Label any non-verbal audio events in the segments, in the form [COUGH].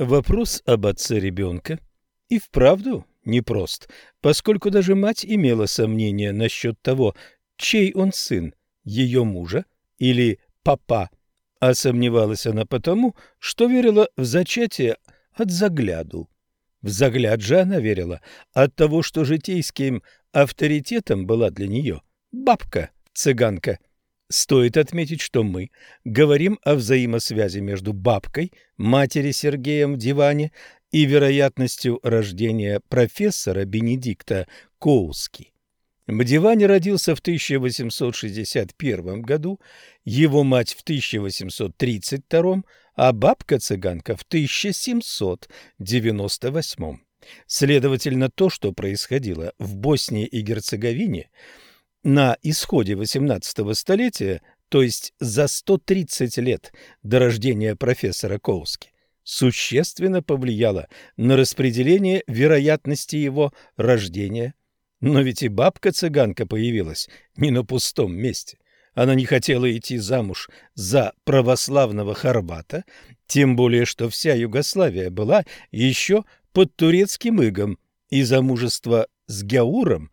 Вопрос об отце ребенка и вправду непрост, поскольку даже мать имела сомнения насчет того, чей он сын, ее мужа или папа, а сомневалась она потому, что верила в зачатие от загляду. В загляд же она верила от того, что житейским авторитетом была для нее бабка-цыганка. Стоит отметить, что мы говорим о взаимосвязи между бабкой, матери Сергеем в диване и вероятностью рождения профессора Бенедикта Коуски. Мдивани родился в 1861 году, его мать в 1832, а бабка-цыганка в 1798. Следовательно, то, что происходило в Боснии и Герцеговине на исходе XVIII столетия, то есть за 130 лет до рождения профессора Коуски, существенно повлияло на распределение вероятности его рождения но ведь и бабка-цыганка появилась не на пустом месте. Она не хотела идти замуж за православного хорвата, тем более что вся Югославия была еще под турецким игом, и замужество с Гяуром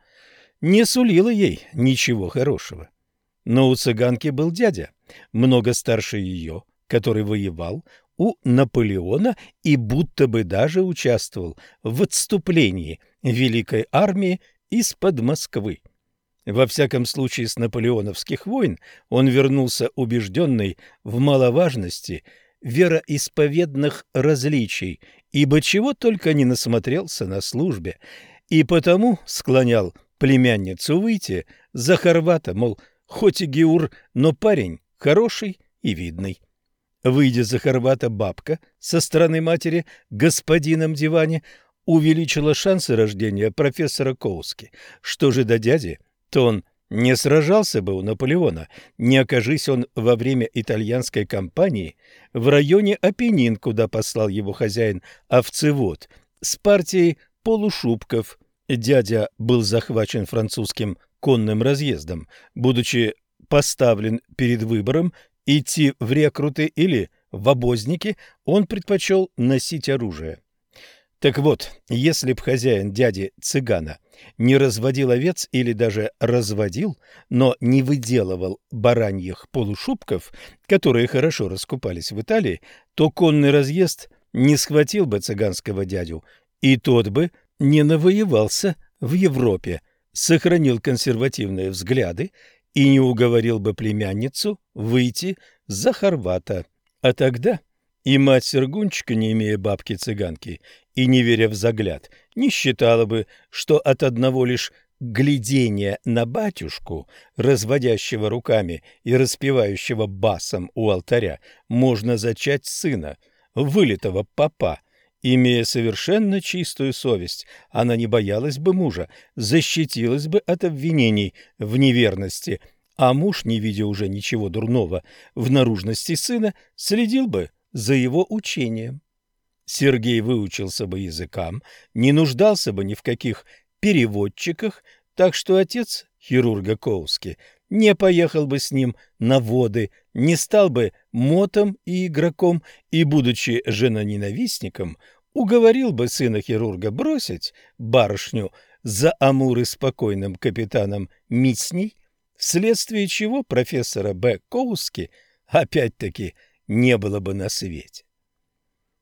не сулило ей ничего хорошего. Но у цыганки был дядя, много старше ее, который воевал у Наполеона и будто бы даже участвовал в отступлении Великой армии из-под Москвы. Во всяком случае, с наполеоновских войн он вернулся убежденный в маловажности вероисповедных различий, ибо чего только не насмотрелся на службе, и потому склонял племянницу выйти за хорвата, мол, хоть и геур, но парень хороший и видный. Выйдя за хорвата, бабка со стороны матери господином диване увеличило шансы рождения профессора Коуски. Что же до дяди, то он не сражался бы у Наполеона, не окажись он во время итальянской кампании в районе Апеннин, куда послал его хозяин овцевод, с партией полушубков. Дядя был захвачен французским конным разъездом, будучи поставлен перед выбором идти в рекруты или в обозники, он предпочел носить оружие. Так вот, если б хозяин дяди цыгана не разводил овец или даже разводил, но не выделывал бараньих полушубков, которые хорошо раскупались в Италии, то конный разъезд не схватил бы цыганского дядю, и тот бы не навоевался в Европе, сохранил консервативные взгляды и не уговорил бы племянницу выйти за хорвата. А тогда и мать Сергунчика, не имея бабки-цыганки и не веря в загляд, не считала бы, что от одного лишь глядения на батюшку, разводящего руками и распевающего басом у алтаря, можно зачать сына, вылитого папа. Имея совершенно чистую совесть, она не боялась бы мужа, защитилась бы от обвинений в неверности, а муж, не видя уже ничего дурного в наружности сына, следил бы за его учением. Сергей выучился бы языкам, не нуждался бы ни в каких переводчиках, так что отец хирурга Коуски не поехал бы с ним на воды, не стал бы мотом и игроком и, будучи женоненавистником, уговорил бы сына хирурга бросить барышню за амуры спокойным капитаном Митсней, вследствие чего профессора Б. Коуски опять-таки не было бы на свете.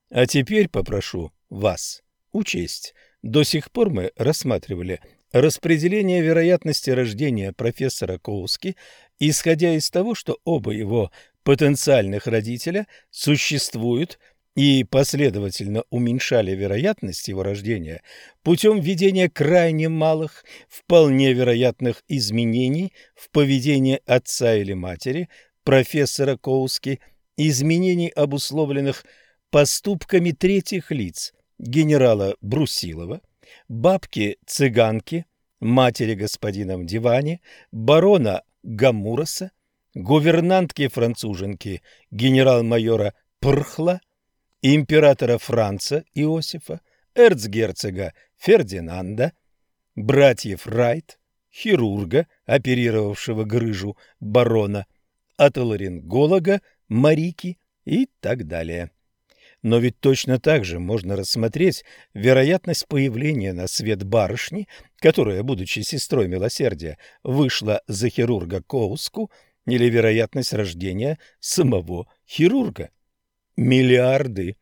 А теперь попрошу вас учесть. До сих пор мы рассматривали распределение вероятности рождения профессора Коуски, исходя из того, что оба его потенциальных родителя существуют и последовательно уменьшали вероятность его рождения путем введения крайне малых, вполне вероятных изменений в поведении отца или матери профессора Коуски – изменений, обусловленных поступками третьих лиц генерала Брусилова, бабки-цыганки, матери господина в диване, барона Гамураса, гувернантки-француженки генерал-майора Прхла, императора Франца Иосифа, эрцгерцога Фердинанда, братьев Райт, хирурга, оперировавшего грыжу барона, отоларинголога Марики и так далее. Но ведь точно так же можно рассмотреть вероятность появления на свет барышни, которая, будучи сестрой милосердия, вышла за хирурга Коуску, или вероятность рождения самого хирурга. Миллиарды,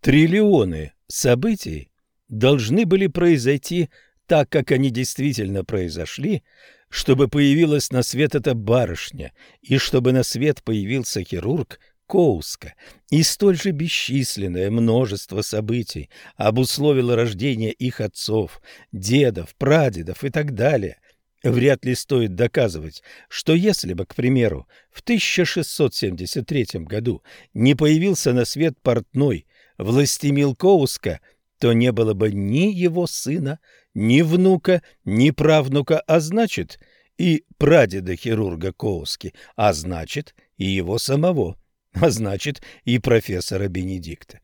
триллионы событий должны были произойти так, как они действительно произошли, чтобы появилась на свет эта барышня, и чтобы на свет появился хирург, Коуска, и столь же бесчисленное множество событий обусловило рождение их отцов, дедов, прадедов и так далее. Вряд ли стоит доказывать, что если бы, к примеру, в 1673 году не появился на свет портной Властимил Коуска, то не было бы ни его сына, ни внука, ни правнука, а значит и прадеда хирурга Коуски, а значит и его самого а значит и профессора Бенедикта.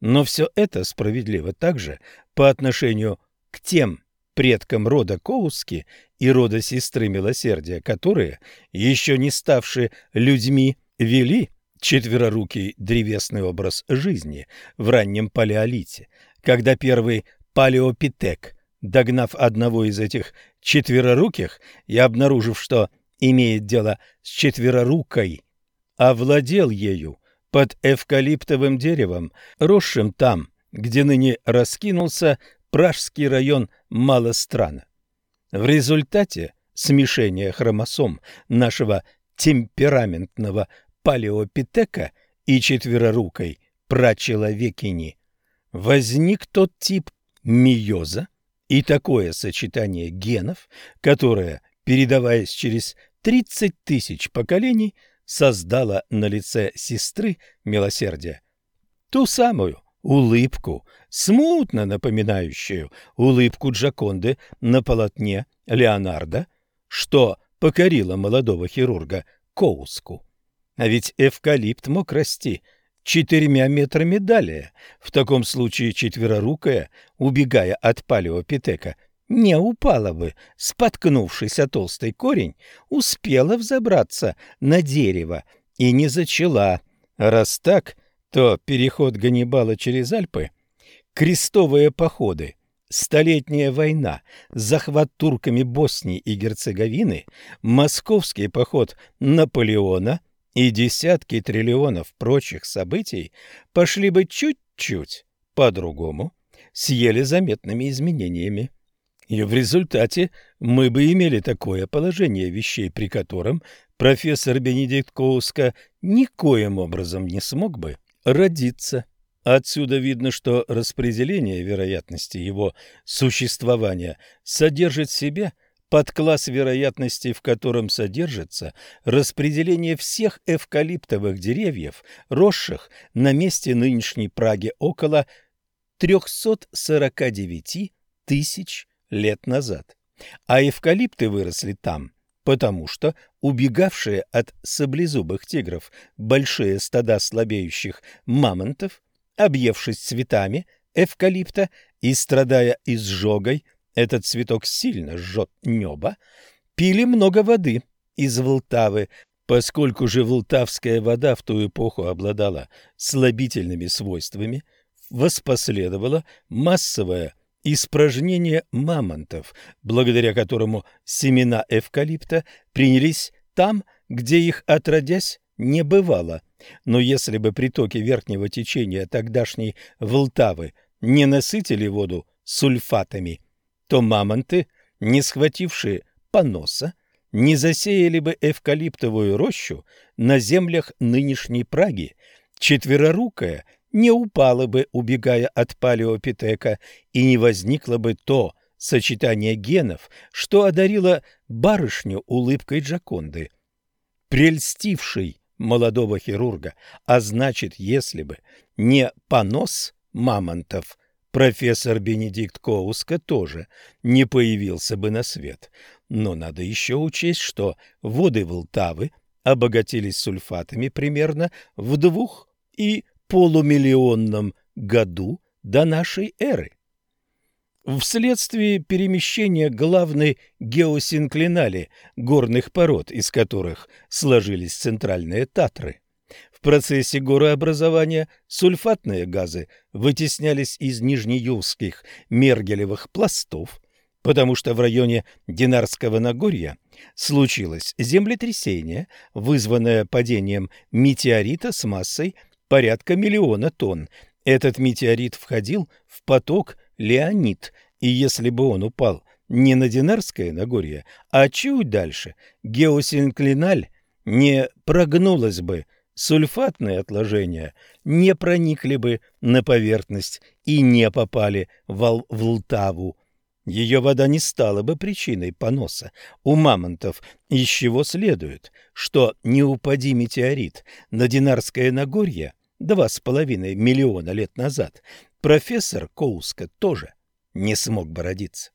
Но все это справедливо также по отношению к тем предкам рода Коуски и рода сестры Милосердия, которые, еще не ставшие людьми, вели четверорукий древесный образ жизни в раннем палеолите, когда первый палеопитек, догнав одного из этих четвероруких и обнаружив, что имеет дело с четверорукой овладел ею под эвкалиптовым деревом, росшим там, где ныне раскинулся пражский район Малострана. В результате смешения хромосом нашего темпераментного палеопитека и четверорукой прачеловекини возник тот тип миоза и такое сочетание генов, которое, передаваясь через 30 тысяч поколений, создала на лице сестры милосердия ту самую улыбку, смутно напоминающую улыбку Джаконды на полотне Леонардо, что покорила молодого хирурга Коуску. А ведь эвкалипт мог расти четырьмя метрами далее. В таком случае четверорукая, убегая от палеопитека, не упала бы, споткнувшись о толстый корень, успела взобраться на дерево и не зачала. Раз так, то переход Ганнибала через Альпы, крестовые походы, Столетняя война, захват турками Боснии и Герцеговины, московский поход Наполеона и десятки триллионов прочих событий пошли бы чуть-чуть по-другому, с еле заметными изменениями. И в результате мы бы имели такое положение вещей, при котором профессор Бенедикт Коуска никоим образом не смог бы родиться. Отсюда видно, что распределение вероятности его существования содержит в себе подкласс вероятности, в котором содержится распределение всех эвкалиптовых деревьев, росших на месте нынешней Праги около 349 тысяч лет назад. А эвкалипты выросли там, потому что убегавшие от саблезубых тигров большие стада слабеющих мамонтов, объевшись цветами эвкалипта и страдая изжогой, этот цветок сильно жжет небо, пили много воды из Волтавы, поскольку же волтавская вода в ту эпоху обладала слабительными свойствами, воспоследовала массовая испражнение мамонтов, благодаря которому семена эвкалипта принялись там, где их отродясь не бывало. Но если бы притоки верхнего течения тогдашней Волтавы не насытили воду сульфатами, то мамонты, не схватившие поноса, не засеяли бы эвкалиптовую рощу на землях нынешней Праги. Четверорукая не упала бы, убегая от палеопитека, и не возникло бы то сочетание генов, что одарило барышню улыбкой Джаконды, прельстившей молодого хирурга, а значит, если бы не понос мамонтов, профессор Бенедикт Коуска тоже не появился бы на свет. Но надо еще учесть, что воды Волтавы обогатились сульфатами примерно в двух и полумиллионном году до нашей эры. Вследствие перемещения главной геосинклинали горных пород, из которых сложились центральные Татры, в процессе горообразования сульфатные газы вытеснялись из нижнеюлских мергелевых пластов, потому что в районе Динарского Нагорья случилось землетрясение, вызванное падением метеорита с массой порядка миллиона тонн. Этот метеорит входил в поток Леонид, и если бы он упал не на Динарское Нагорье, а чуть дальше, геосинклиналь не прогнулась бы, сульфатные отложения не проникли бы на поверхность и не попали в, Лтаву. Ее вода не стала бы причиной поноса у мамонтов, из чего следует, что не упади метеорит на Динарское Нагорье два с половиной миллиона лет назад, профессор Коуска тоже не смог бы родиться.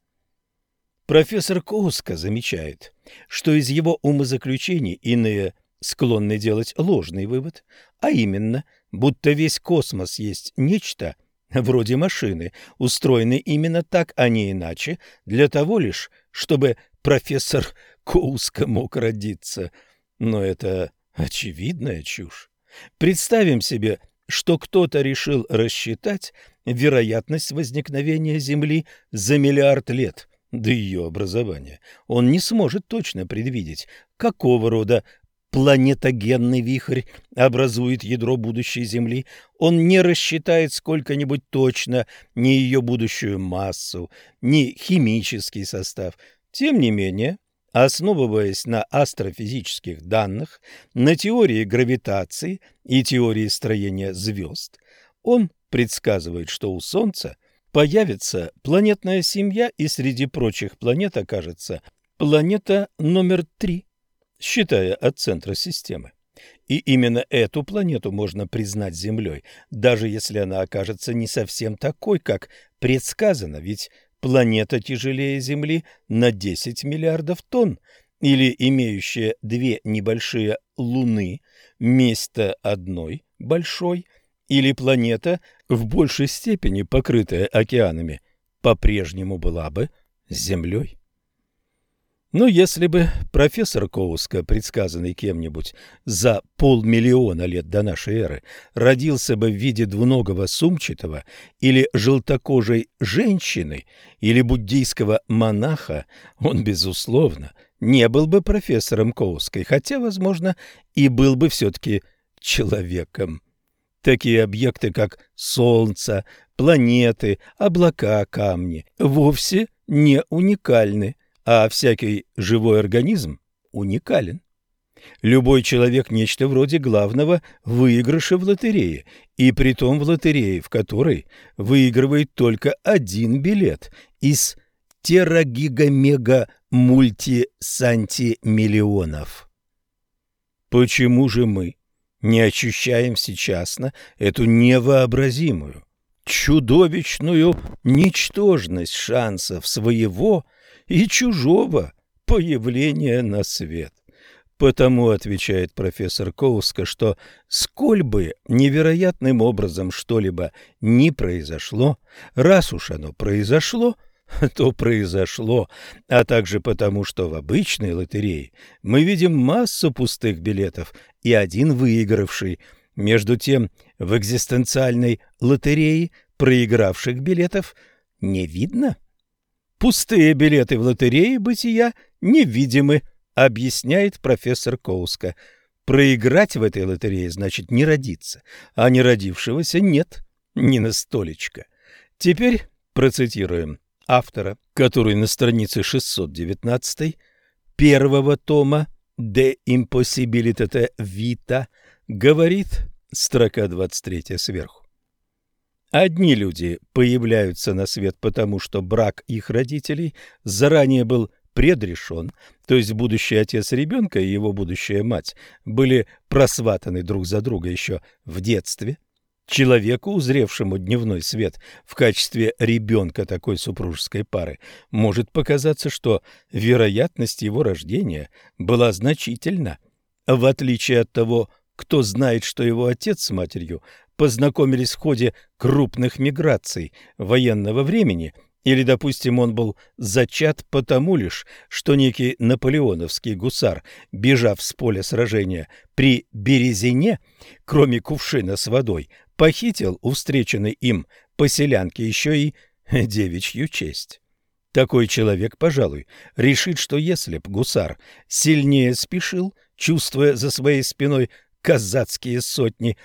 Профессор Коуска замечает, что из его умозаключений иные склонны делать ложный вывод, а именно, будто весь космос есть нечто – вроде машины, устроены именно так, а не иначе, для того лишь, чтобы профессор Коуска мог родиться. Но это очевидная чушь. Представим себе, что кто-то решил рассчитать вероятность возникновения Земли за миллиард лет до ее образования. Он не сможет точно предвидеть, какого рода планетогенный вихрь образует ядро будущей Земли, он не рассчитает сколько-нибудь точно ни ее будущую массу, ни химический состав. Тем не менее, основываясь на астрофизических данных, на теории гравитации и теории строения звезд, он предсказывает, что у Солнца появится планетная семья, и среди прочих планет окажется планета номер три – считая от центра системы. И именно эту планету можно признать Землей, даже если она окажется не совсем такой, как предсказано, ведь планета тяжелее Земли на 10 миллиардов тонн, или имеющая две небольшие луны вместо одной большой, или планета, в большей степени покрытая океанами, по-прежнему была бы Землей. Но если бы профессор Коуска, предсказанный кем-нибудь за полмиллиона лет до нашей эры, родился бы в виде двуногого сумчатого или желтокожей женщины или буддийского монаха, он, безусловно, не был бы профессором Коуской, хотя, возможно, и был бы все-таки человеком. Такие объекты, как Солнце, планеты, облака, камни, вовсе не уникальны а всякий живой организм уникален. Любой человек – нечто вроде главного выигрыша в лотерее, и притом в лотерее, в которой выигрывает только один билет из терагига-мега-мульти-санти-миллионов. Почему же мы не ощущаем сейчас эту невообразимую, чудовищную ничтожность шансов своего – и чужого появления на свет. Потому, отвечает профессор Коуска, что сколь бы невероятным образом что-либо не произошло, раз уж оно произошло, [LAUGHS] то произошло, а также потому, что в обычной лотерее мы видим массу пустых билетов и один выигравший. Между тем, в экзистенциальной лотерее проигравших билетов не видно. Пустые билеты в лотерее бытия невидимы, объясняет профессор Коуска. Проиграть в этой лотерее значит не родиться, а не родившегося нет ни на столечко. Теперь процитируем автора, который на странице 619 первого тома «De impossibilitate vita» говорит, строка 23 сверху. Одни люди появляются на свет потому, что брак их родителей заранее был предрешен, то есть будущий отец ребенка и его будущая мать были просватаны друг за друга еще в детстве. Человеку, узревшему дневной свет в качестве ребенка такой супружеской пары, может показаться, что вероятность его рождения была значительна, в отличие от того, кто знает, что его отец с матерью познакомились в ходе крупных миграций военного времени Или, допустим, он был зачат потому лишь, что некий наполеоновский гусар, бежав с поля сражения при Березине, кроме кувшина с водой, похитил у встреченной им поселянки еще и [LAUGHS] девичью честь. Такой человек, пожалуй, решит, что если б гусар сильнее спешил, чувствуя за своей спиной казацкие сотни,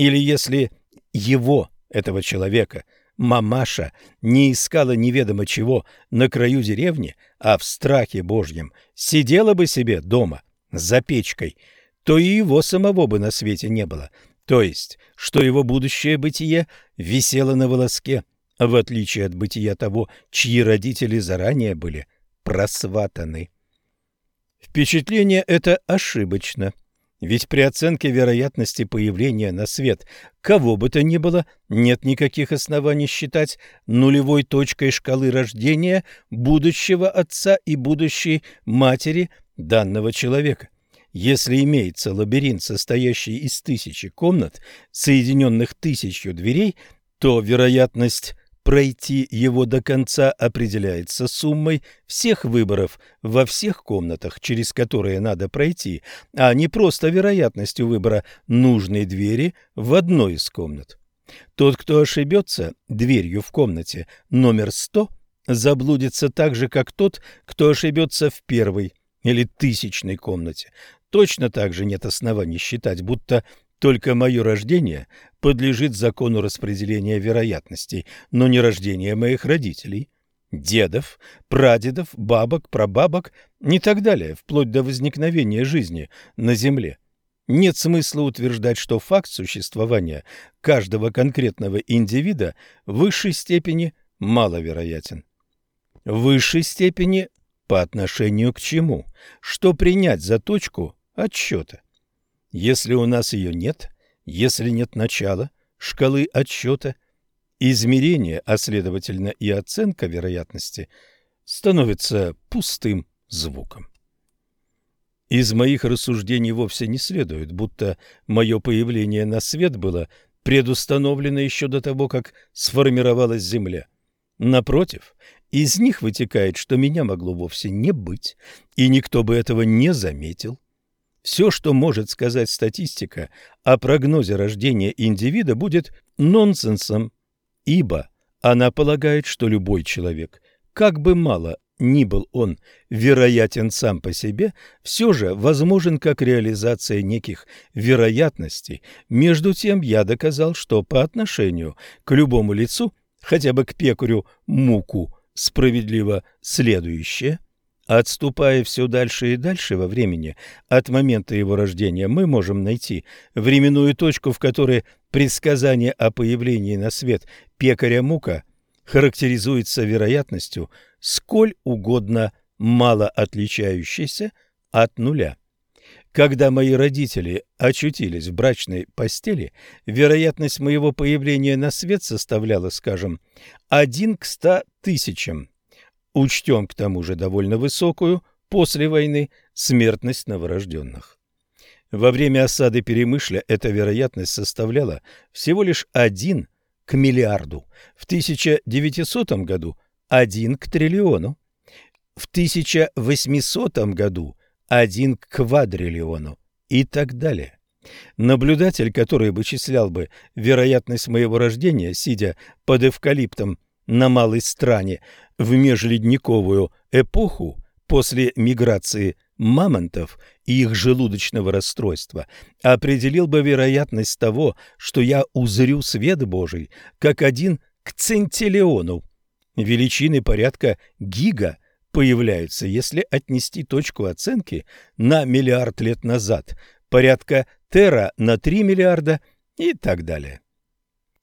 или если его, этого человека, мамаша не искала неведомо чего на краю деревни, а в страхе божьем сидела бы себе дома за печкой, то и его самого бы на свете не было, то есть, что его будущее бытие висело на волоске, в отличие от бытия того, чьи родители заранее были просватаны. Впечатление это ошибочно. Ведь при оценке вероятности появления на свет кого бы то ни было нет никаких оснований считать нулевой точкой шкалы рождения будущего отца и будущей матери данного человека. Если имеется лабиринт, состоящий из тысячи комнат, соединенных тысячью дверей, то вероятность Пройти его до конца определяется суммой всех выборов во всех комнатах, через которые надо пройти, а не просто вероятностью выбора нужной двери в одной из комнат. Тот, кто ошибется дверью в комнате номер 100, заблудится так же, как тот, кто ошибется в первой или тысячной комнате. Точно так же нет оснований считать, будто только мое рождение подлежит закону распределения вероятностей, но не рождение моих родителей, дедов, прадедов, бабок, прабабок и так далее, вплоть до возникновения жизни на Земле. Нет смысла утверждать, что факт существования каждого конкретного индивида в высшей степени маловероятен. В высшей степени по отношению к чему? Что принять за точку отсчета? Если у нас ее нет, если нет начала, шкалы отсчета, измерение, а следовательно и оценка вероятности, становится пустым звуком. Из моих рассуждений вовсе не следует, будто мое появление на свет было предустановлено еще до того, как сформировалась Земля. Напротив, из них вытекает, что меня могло вовсе не быть, и никто бы этого не заметил. Все, что может сказать статистика о прогнозе рождения индивида, будет нонсенсом, ибо она полагает, что любой человек, как бы мало ни был он вероятен сам по себе, все же возможен как реализация неких вероятностей. Между тем я доказал, что по отношению к любому лицу, хотя бы к пекарю муку, справедливо следующее – Отступая все дальше и дальше во времени от момента его рождения, мы можем найти временную точку, в которой предсказание о появлении на свет пекаря Мука характеризуется вероятностью, сколь угодно мало отличающейся от нуля. Когда мои родители очутились в брачной постели, вероятность моего появления на свет составляла, скажем, один к ста тысячам. Учтем к тому же довольно высокую после войны смертность новорожденных. Во время осады Перемышля эта вероятность составляла всего лишь один к миллиарду, в 1900 году один к триллиону, в 1800 году один к квадриллиону и так далее. Наблюдатель, который вычислял бы вероятность моего рождения, сидя под эвкалиптом на малой стране в межледниковую эпоху после миграции мамонтов и их желудочного расстройства, определил бы вероятность того, что я узрю свет Божий, как один к центиллиону. Величины порядка гига появляются, если отнести точку оценки на миллиард лет назад, порядка тера на 3 миллиарда и так далее.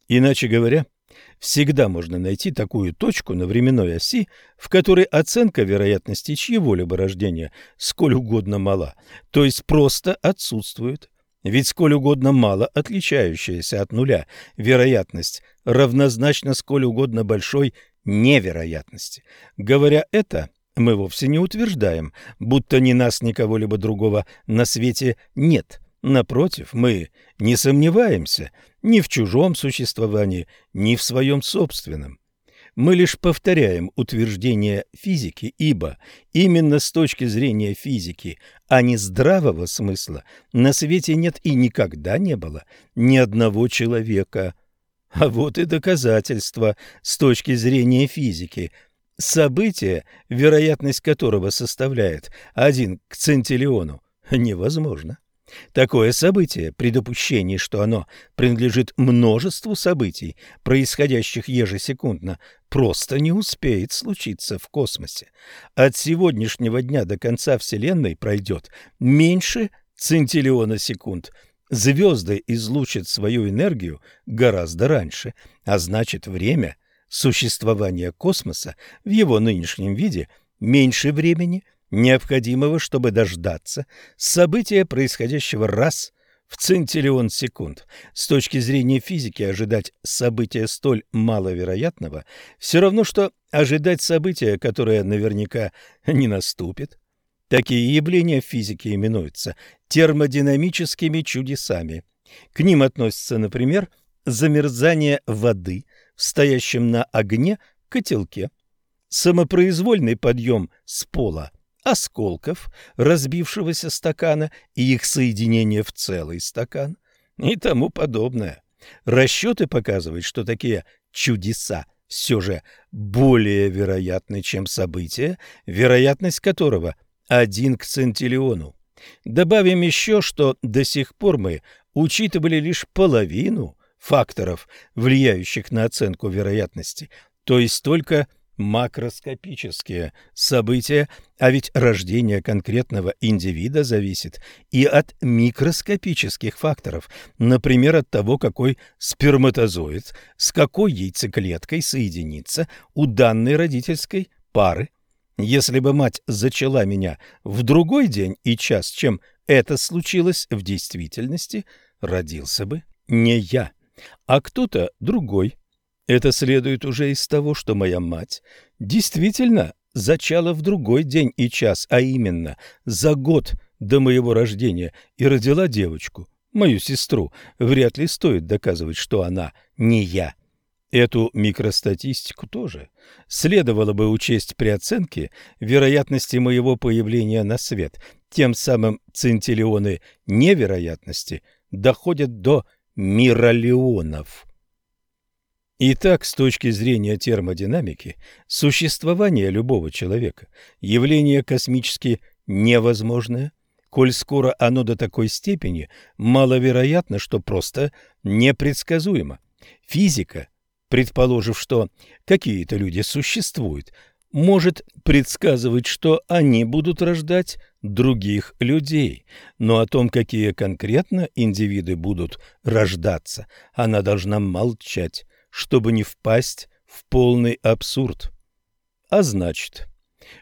Иначе говоря, Всегда можно найти такую точку на временной оси, в которой оценка вероятности чьего-либо рождения сколь угодно мала, то есть просто отсутствует. Ведь сколь угодно мало отличающаяся от нуля вероятность равнозначна сколь угодно большой невероятности. Говоря это, мы вовсе не утверждаем, будто ни нас, ни кого-либо другого на свете нет – Напротив, мы не сомневаемся ни в чужом существовании, ни в своем собственном. Мы лишь повторяем утверждение физики, ибо именно с точки зрения физики, а не здравого смысла, на свете нет и никогда не было ни одного человека. А вот и доказательство с точки зрения физики. Событие, вероятность которого составляет один к центиллиону, невозможно. Такое событие, при допущении, что оно принадлежит множеству событий, происходящих ежесекундно, просто не успеет случиться в космосе. От сегодняшнего дня до конца Вселенной пройдет меньше центиллиона секунд. Звезды излучат свою энергию гораздо раньше, а значит время существования космоса в его нынешнем виде меньше времени – необходимого, чтобы дождаться события, происходящего раз в центиллион секунд. С точки зрения физики ожидать события столь маловероятного все равно, что ожидать события, которое наверняка не наступит. Такие явления в физике именуются термодинамическими чудесами. К ним относятся, например, замерзание воды в стоящем на огне котелке, самопроизвольный подъем с пола осколков разбившегося стакана и их соединение в целый стакан и тому подобное. Расчеты показывают, что такие чудеса все же более вероятны, чем события, вероятность которого один к центиллиону. Добавим еще, что до сих пор мы учитывали лишь половину факторов, влияющих на оценку вероятности, то есть только макроскопические события, а ведь рождение конкретного индивида зависит и от микроскопических факторов, например, от того, какой сперматозоид с какой яйцеклеткой соединится у данной родительской пары. Если бы мать зачала меня в другой день и час, чем это случилось в действительности, родился бы не я, а кто-то другой. Это следует уже из того, что моя мать действительно зачала в другой день и час, а именно за год до моего рождения, и родила девочку, мою сестру. Вряд ли стоит доказывать, что она не я. Эту микростатистику тоже следовало бы учесть при оценке вероятности моего появления на свет. Тем самым центиллионы невероятности доходят до миролеонов. Итак, с точки зрения термодинамики, существование любого человека – явление космически невозможное, коль скоро оно до такой степени маловероятно, что просто непредсказуемо. Физика, предположив, что какие-то люди существуют, может предсказывать, что они будут рождать других людей, но о том, какие конкретно индивиды будут рождаться, она должна молчать чтобы не впасть в полный абсурд. А значит,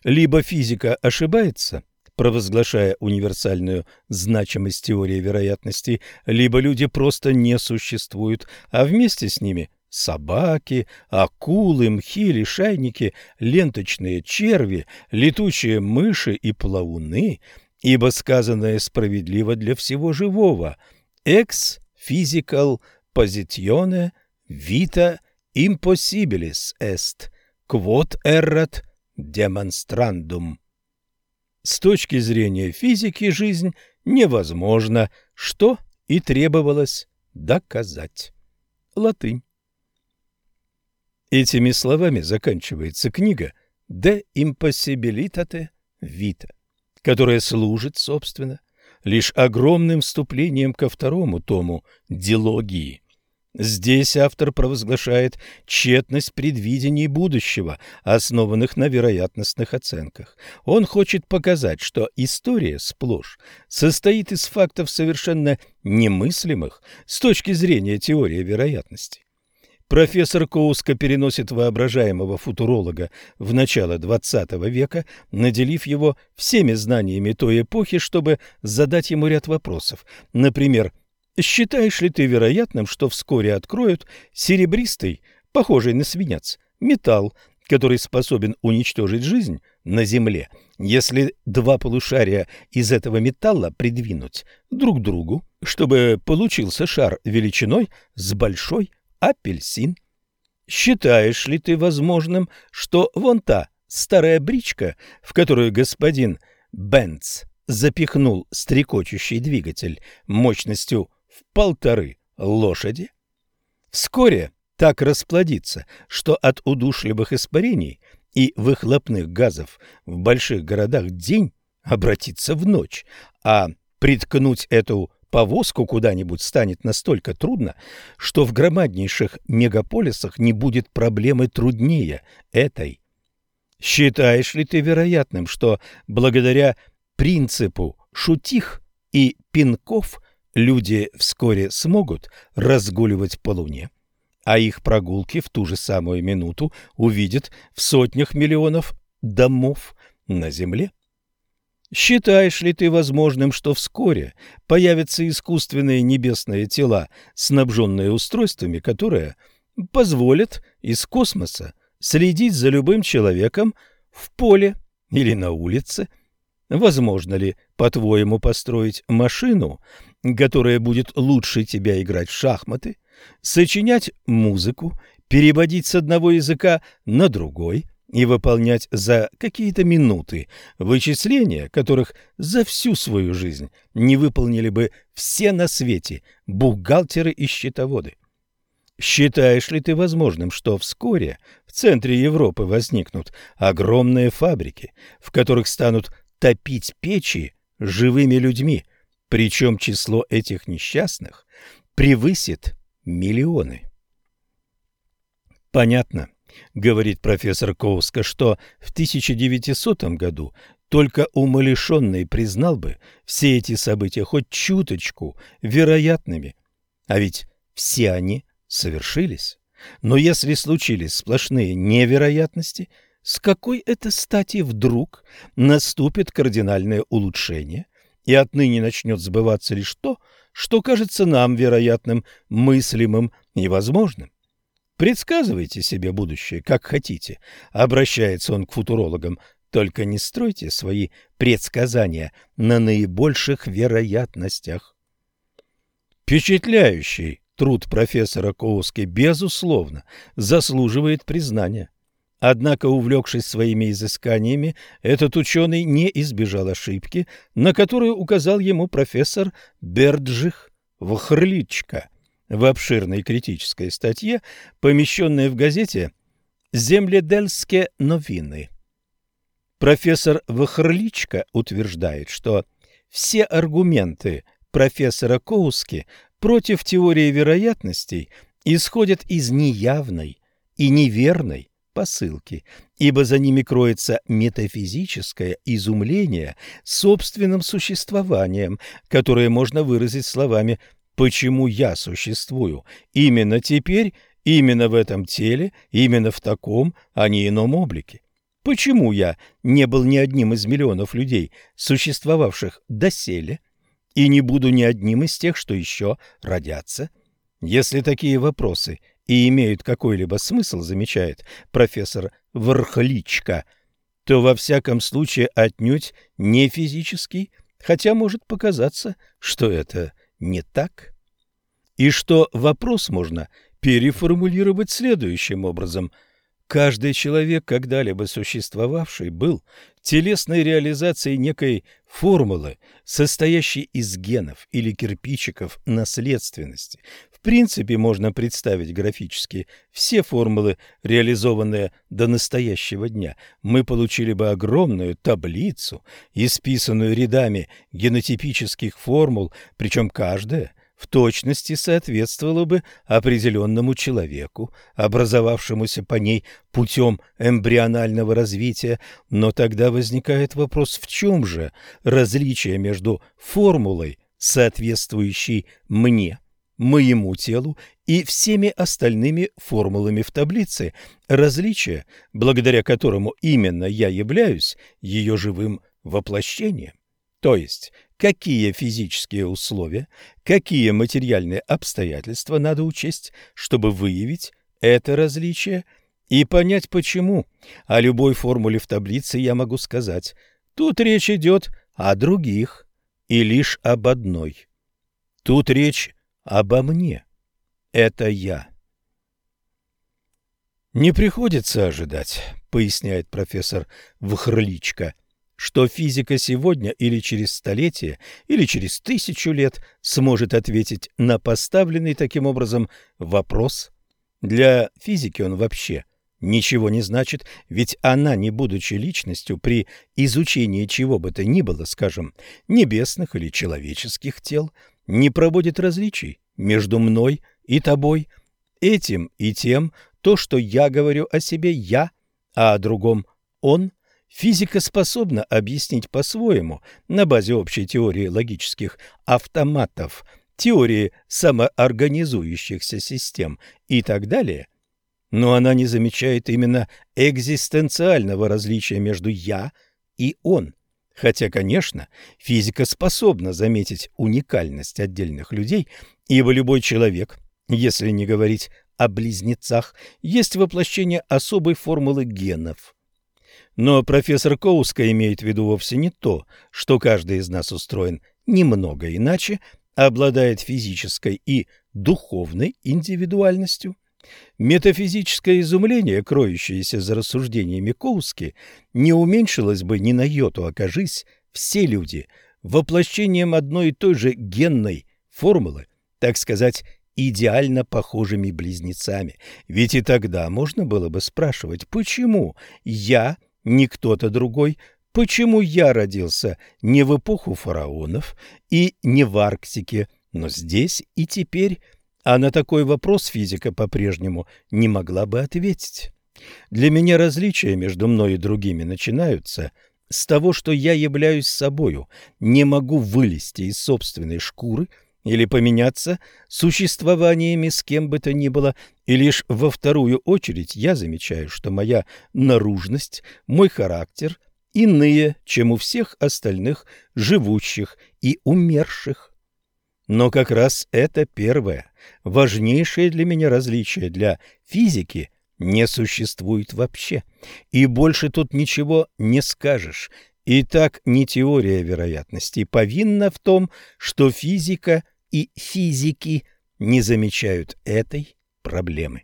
либо физика ошибается, провозглашая универсальную значимость теории вероятности, либо люди просто не существуют, а вместе с ними собаки, акулы, мхи, лишайники, ленточные черви, летучие мыши и плавуны, ибо сказанное справедливо для всего живого. Ex physical positione – Vita impossibilis est, quod errat demonstrandum. С точки зрения физики жизнь невозможна, что и требовалось доказать. Латынь. Этими словами заканчивается книга «De impossibilitate vita», которая служит, собственно, лишь огромным вступлением ко второму тому «Дилогии», Здесь автор провозглашает тщетность предвидений будущего, основанных на вероятностных оценках. Он хочет показать, что история сплошь состоит из фактов совершенно немыслимых с точки зрения теории вероятности. Профессор Коуска переносит воображаемого футуролога в начало XX века, наделив его всеми знаниями той эпохи, чтобы задать ему ряд вопросов. Например, Считаешь ли ты вероятным, что вскоре откроют серебристый, похожий на свинец, металл, который способен уничтожить жизнь на Земле, если два полушария из этого металла придвинуть друг к другу, чтобы получился шар величиной с большой апельсин? Считаешь ли ты возможным, что вон та старая бричка, в которую господин Бенц запихнул стрекочущий двигатель мощностью в полторы лошади, вскоре так расплодится, что от удушливых испарений и выхлопных газов в больших городах день обратится в ночь, а приткнуть эту повозку куда-нибудь станет настолько трудно, что в громаднейших мегаполисах не будет проблемы труднее этой. Считаешь ли ты вероятным, что благодаря принципу шутих и пинков люди вскоре смогут разгуливать по луне? а их прогулки в ту же самую минуту увидят в сотнях миллионов домов на Земле. Считаешь ли ты возможным, что вскоре появятся искусственные небесные тела, снабженные устройствами, которые позволят из космоса следить за любым человеком в поле или на улице? Возможно ли, по-твоему, построить машину, которая будет лучше тебя играть в шахматы, сочинять музыку, переводить с одного языка на другой и выполнять за какие-то минуты вычисления, которых за всю свою жизнь не выполнили бы все на свете бухгалтеры и счетоводы. Считаешь ли ты возможным, что вскоре в центре Европы возникнут огромные фабрики, в которых станут топить печи живыми людьми, причем число этих несчастных превысит миллионы. Понятно, говорит профессор Коуска, что в 1900 году только умалишенный признал бы все эти события хоть чуточку вероятными, а ведь все они совершились. Но если случились сплошные невероятности, с какой это стати вдруг наступит кардинальное улучшение, и отныне начнет сбываться лишь то, что кажется нам вероятным, мыслимым и возможным. Предсказывайте себе будущее, как хотите, обращается он к футурологам, только не стройте свои предсказания на наибольших вероятностях. Впечатляющий труд профессора Коуски, безусловно, заслуживает признания. Однако, увлекшись своими изысканиями, этот ученый не избежал ошибки, на которую указал ему профессор Берджих Вахрличка в обширной критической статье, помещенной в газете «Земледельские новины». Профессор Вахрличка утверждает, что все аргументы профессора Коуски против теории вероятностей исходят из неявной и неверной посылки, ибо за ними кроется метафизическое изумление собственным существованием, которое можно выразить словами «почему я существую именно теперь, именно в этом теле, именно в таком, а не ином облике». Почему я не был ни одним из миллионов людей, существовавших доселе, и не буду ни одним из тех, что еще родятся? Если такие вопросы – и имеют какой-либо смысл, замечает профессор Вархличка, то во всяком случае отнюдь не физический, хотя может показаться, что это не так. И что вопрос можно переформулировать следующим образом – Каждый человек, когда-либо существовавший, был телесной реализацией некой формулы, состоящей из генов или кирпичиков наследственности, принципе можно представить графически все формулы, реализованные до настоящего дня. Мы получили бы огромную таблицу, исписанную рядами генотипических формул, причем каждая в точности соответствовала бы определенному человеку, образовавшемуся по ней путем эмбрионального развития, но тогда возникает вопрос, в чем же различие между формулой, соответствующей мне, моему телу и всеми остальными формулами в таблице, различие, благодаря которому именно я являюсь ее живым воплощением. То есть, какие физические условия, какие материальные обстоятельства надо учесть, чтобы выявить это различие и понять почему. О любой формуле в таблице я могу сказать, тут речь идет о других и лишь об одной. Тут речь обо мне. Это я. Не приходится ожидать, поясняет профессор Вхрличко, что физика сегодня или через столетие, или через тысячу лет сможет ответить на поставленный таким образом вопрос. Для физики он вообще ничего не значит, ведь она, не будучи личностью, при изучении чего бы то ни было, скажем, небесных или человеческих тел, не проводит различий между мной и тобой, этим и тем, то, что я говорю о себе «я», а о другом «он», физика способна объяснить по-своему на базе общей теории логических автоматов, теории самоорганизующихся систем и так далее, но она не замечает именно экзистенциального различия между «я» и «он». Хотя, конечно, физика способна заметить уникальность отдельных людей, ибо любой человек, если не говорить о близнецах есть воплощение особой формулы генов. Но профессор Коуска имеет в виду вовсе не то, что каждый из нас устроен немного иначе, обладает физической и духовной индивидуальностью. Метафизическое изумление, кроющееся за рассуждениями Коуски, не уменьшилось бы ни на йоту, окажись все люди воплощением одной и той же генной формулы, так сказать, идеально похожими близнецами. Ведь и тогда можно было бы спрашивать, почему я не кто-то другой, почему я родился не в эпоху фараонов и не в Арктике, но здесь и теперь, а на такой вопрос физика по-прежнему не могла бы ответить. Для меня различия между мной и другими начинаются с того, что я являюсь собою, не могу вылезти из собственной шкуры – или поменяться существованиями с кем бы то ни было, и лишь во вторую очередь я замечаю, что моя наружность, мой характер иные, чем у всех остальных живущих и умерших. Но как раз это первое, важнейшее для меня различие для физики не существует вообще. И больше тут ничего не скажешь. И так не теория вероятности повинна в том, что физика – и физики не замечают этой проблемы.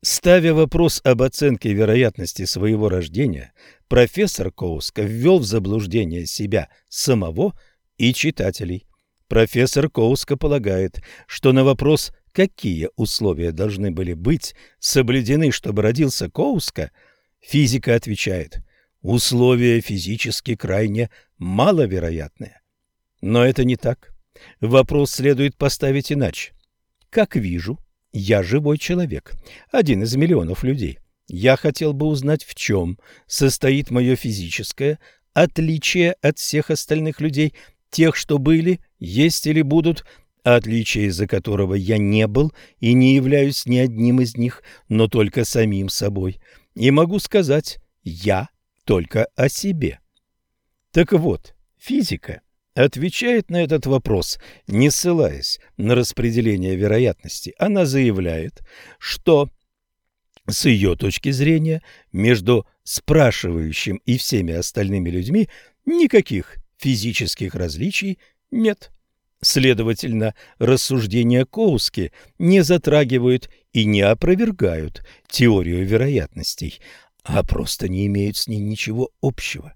Ставя вопрос об оценке вероятности своего рождения, профессор Коуска ввел в заблуждение себя самого и читателей. Профессор Коуска полагает, что на вопрос, какие условия должны были быть соблюдены, чтобы родился Коуска, физика отвечает «условия физически крайне маловероятные». Но это не так. Вопрос следует поставить иначе. Как вижу, я живой человек, один из миллионов людей. Я хотел бы узнать, в чем состоит мое физическое отличие от всех остальных людей, тех, что были, есть или будут, отличие из-за которого я не был и не являюсь ни одним из них, но только самим собой. И могу сказать «я» только о себе. Так вот, физика — отвечает на этот вопрос, не ссылаясь на распределение вероятности. Она заявляет, что с ее точки зрения между спрашивающим и всеми остальными людьми никаких физических различий нет. Следовательно, рассуждения Коуски не затрагивают и не опровергают теорию вероятностей, а просто не имеют с ней ничего общего.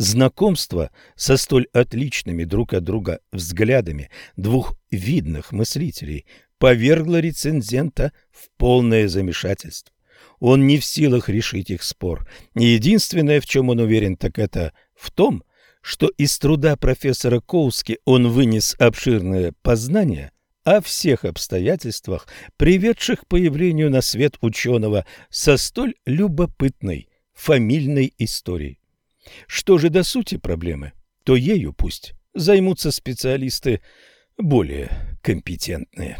Знакомство со столь отличными друг от друга взглядами двух видных мыслителей повергло рецензента в полное замешательство. Он не в силах решить их спор. Единственное, в чем он уверен, так это в том, что из труда профессора Коуски он вынес обширное познание о всех обстоятельствах, приведших к появлению на свет ученого со столь любопытной фамильной историей. Что же до сути проблемы, то ею пусть займутся специалисты более компетентные.